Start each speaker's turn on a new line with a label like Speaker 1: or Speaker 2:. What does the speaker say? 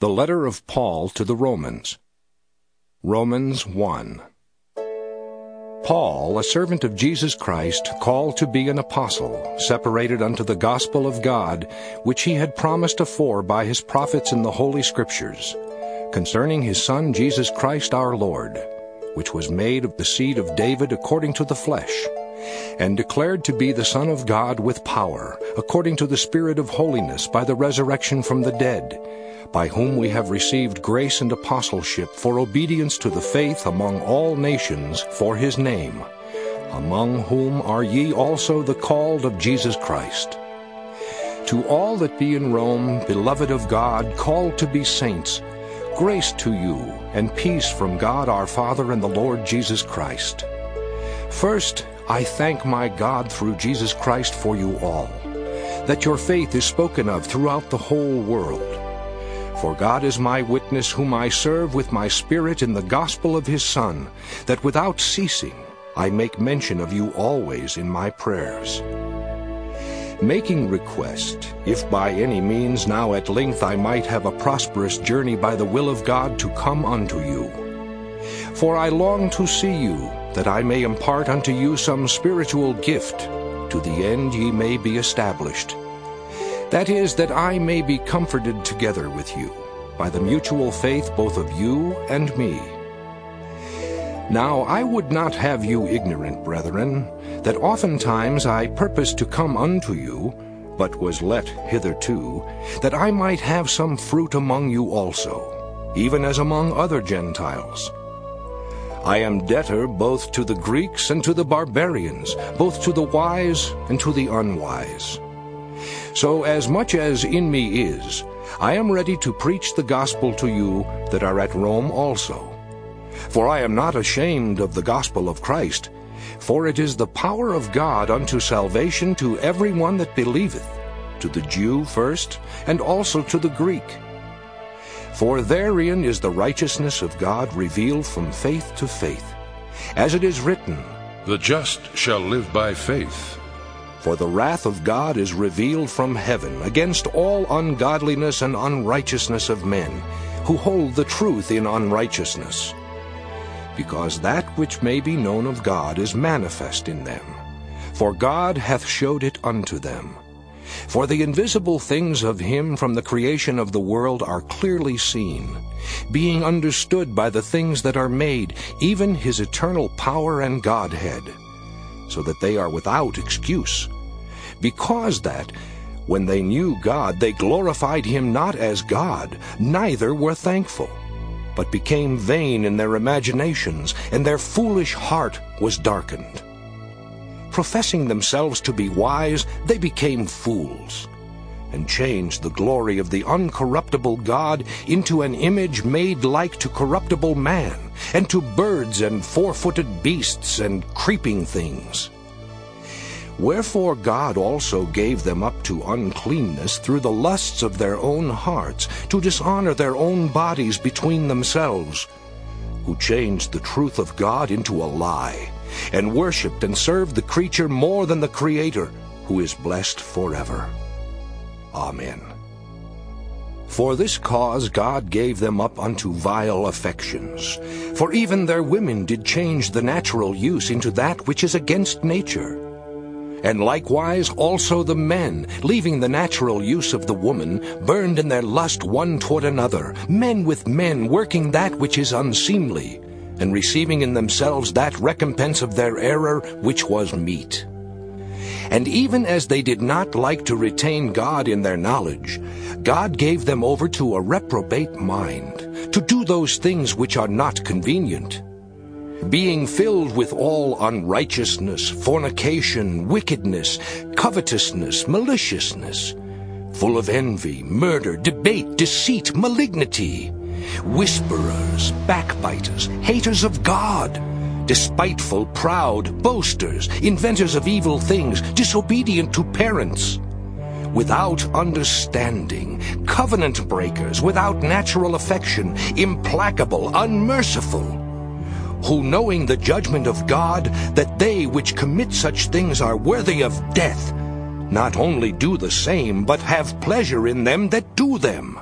Speaker 1: The Letter of Paul to the Romans. Romans 1. Paul, a servant of Jesus Christ, called to be an apostle, separated unto the gospel of God, which he had promised afore by his prophets in the Holy Scriptures, concerning his Son Jesus Christ our Lord, which was made of the seed of David according to the flesh and declared to be the Son of God with power, according to the Spirit of holiness, by the resurrection from the dead, by whom we have received grace and apostleship for obedience to the faith among all nations for his name, among whom are ye also the called of Jesus Christ. To all that be in Rome, beloved of God, called to be saints, grace to you and peace from God our Father and the Lord Jesus Christ. First, I thank my God through Jesus Christ for you all, that your faith is spoken of throughout the whole world. For God is my witness, whom I serve with my Spirit in the gospel of his Son, that without ceasing I make mention of you always in my prayers. Making request, if by any means now at length I might have a prosperous journey by the will of God to come unto you. For I long to see you, that I may impart unto you some spiritual gift, to the end ye may be established. That is, that I may be comforted together with you, by the mutual faith both of you and me. Now I would not have you ignorant, brethren, that oftentimes I purposed to come unto you, but was let hitherto, that I might have some fruit among you also, even as among other Gentiles, I am debtor both to the Greeks and to the barbarians, both to the wise and to the unwise. So, as much as in me is, I am ready to preach the gospel to you that are at Rome also. For I am not ashamed of the gospel of Christ, for it is the power of God unto salvation to every one that believeth, to the Jew first, and also to the Greek. For therein is the righteousness of God revealed from faith to faith. As it is written, The just shall live by faith. For the wrath of God is revealed from heaven against all ungodliness and unrighteousness of men, who hold the truth in unrighteousness. Because that which may be known of God is manifest in them, for God hath showed it unto them. For the invisible things of him from the creation of the world are clearly seen, being understood by the things that are made, even his eternal power and Godhead, so that they are without excuse. Because that, when they knew God, they glorified him not as God, neither were thankful, but became vain in their imaginations, and their foolish heart was darkened professing themselves to be wise, they became fools and changed the glory of the uncorruptible God into an image made like to corruptible man, and to birds and four footed beasts and creeping things. Wherefore God also gave them up to uncleanness through the lusts of their own hearts, to dishonor their own bodies between themselves, who changed the truth of God into a lie and worshiped and served the creature more than the Creator, who is blessed forever. Amen. For this cause God gave them up unto vile affections. For even their women did change the natural use into that which is against nature. And likewise also the men, leaving the natural use of the woman, burned in their lust one toward another, men with men working that which is unseemly, and receiving in themselves that recompense of their error which was meet, And even as they did not like to retain God in their knowledge, God gave them over to a reprobate mind, to do those things which are not convenient. Being filled with all unrighteousness, fornication, wickedness, covetousness, maliciousness, full of envy, murder, debate, deceit, malignity, whisperers, backbiters, haters of God, despiteful, proud, boasters, inventors of evil things, disobedient to parents, without understanding, covenant breakers, without natural affection, implacable, unmerciful, who knowing the judgment of God, that they which commit such things are worthy of death, not only do the same, but have pleasure in them that do them.